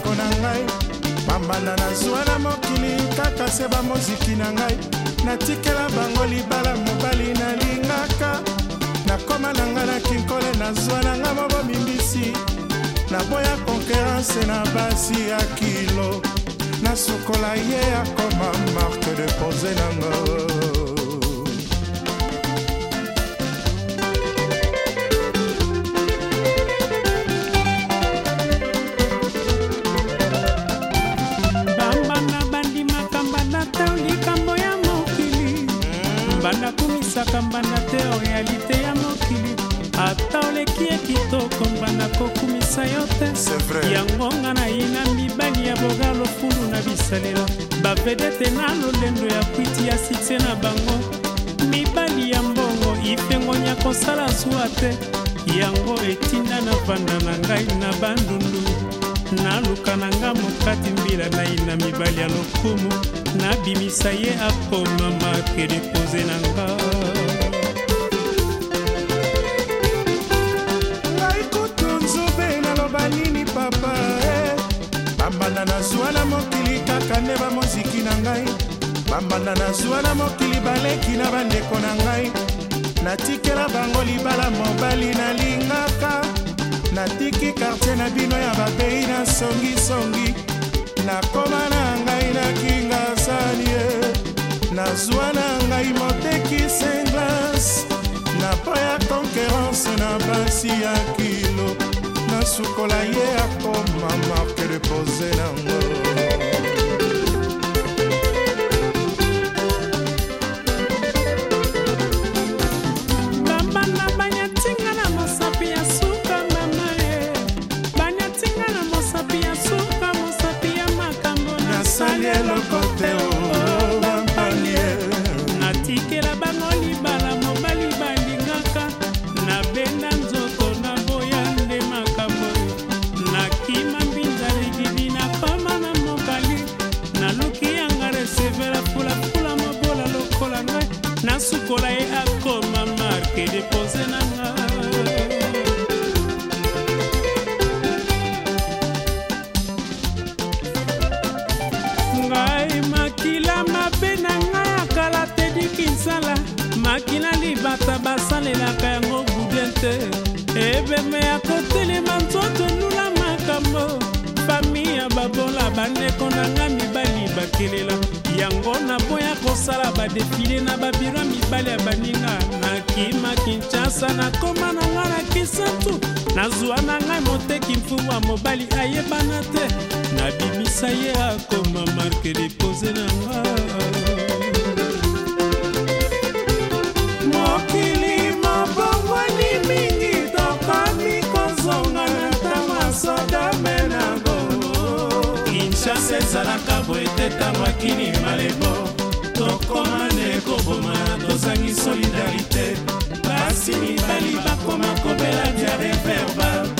ndeko na ngai pambanda nazwa na mokili kaka se bamoziki na ngai natikela bango libala mobali nalingaka nakoma na ngai na kinkole nazwa na ngai mobomimbisi naboya konkeranse na basi ya kilo nasukola ye akoma marke de pose nango ebebisaka mbanda te realité ya mokili ata oleki ye kitoko mbanda kokumisa yo te yango nga nayina mibali ya boga lofulu na bisalela bavedete na lolendo ya kwiti ya sitie na bango mibali ya mbongo ifengonya kosala zuwa te yango etinda na vanda na ngai na bandundu naluka na nga mokati mbila nai na mibali ya lokumu nabimisa ye akoma makede koze na ngai papa eh. bambanda nazwala mokili kaka nde bamoziki na ngai bambanda nazwala mokili baleki na bandeko na ngai natikela bango libala mobali nalingaka natiki kartier na bino ya babei na songisongi nakoma na ngai na kinga salie eh. nazwa na ngai moteki senglas na po ya konkerance na basi ya kilo nasukola ye akoma marke depose nango ke depose na nga ngai makila mabe na ngai ya kala tediki nsala makila libata basalelaka yango budien te ebeme ya kotelema nzoto lula makambo fami ya babola bandeko na ngai mibali bakelela yango naboya kosala badefile na babira mibale ya baninga nakima kinshasa nakoma na ngai na kisantu nazwa na ngai moteki mfumwa mobali ayebana te nabimisa ye akoma marke depose na ngai ezalaka boye te ntango akini malebo tokoma nde koboma tozangi solidarité basi mibali bakoma kobela diare verbal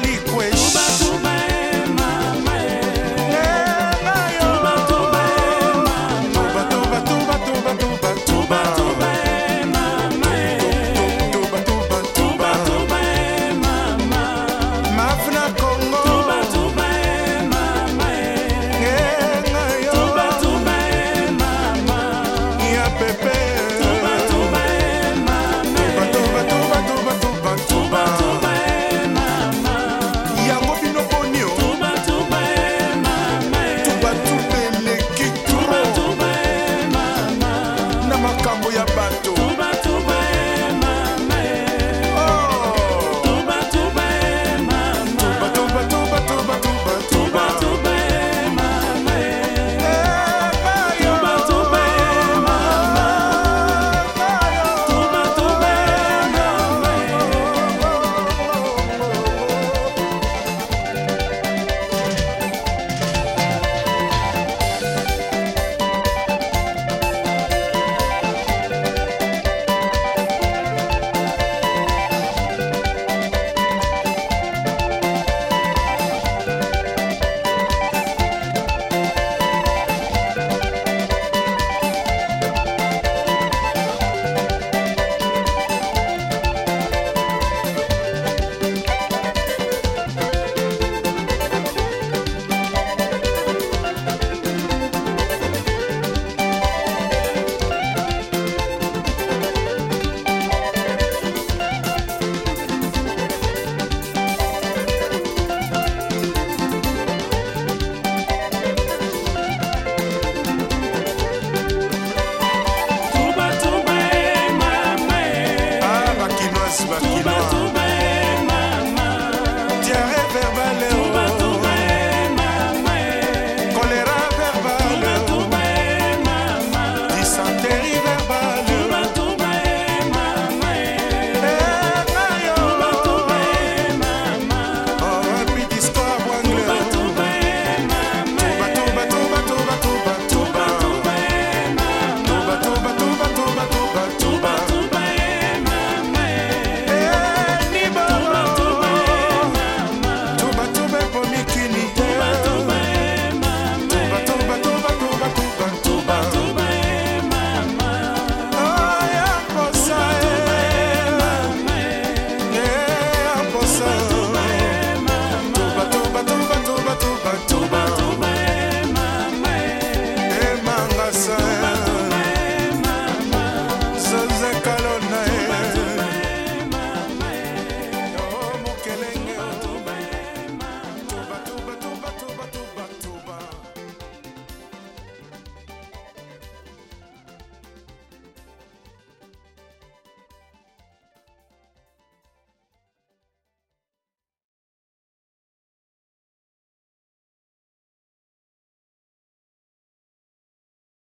Católico. must back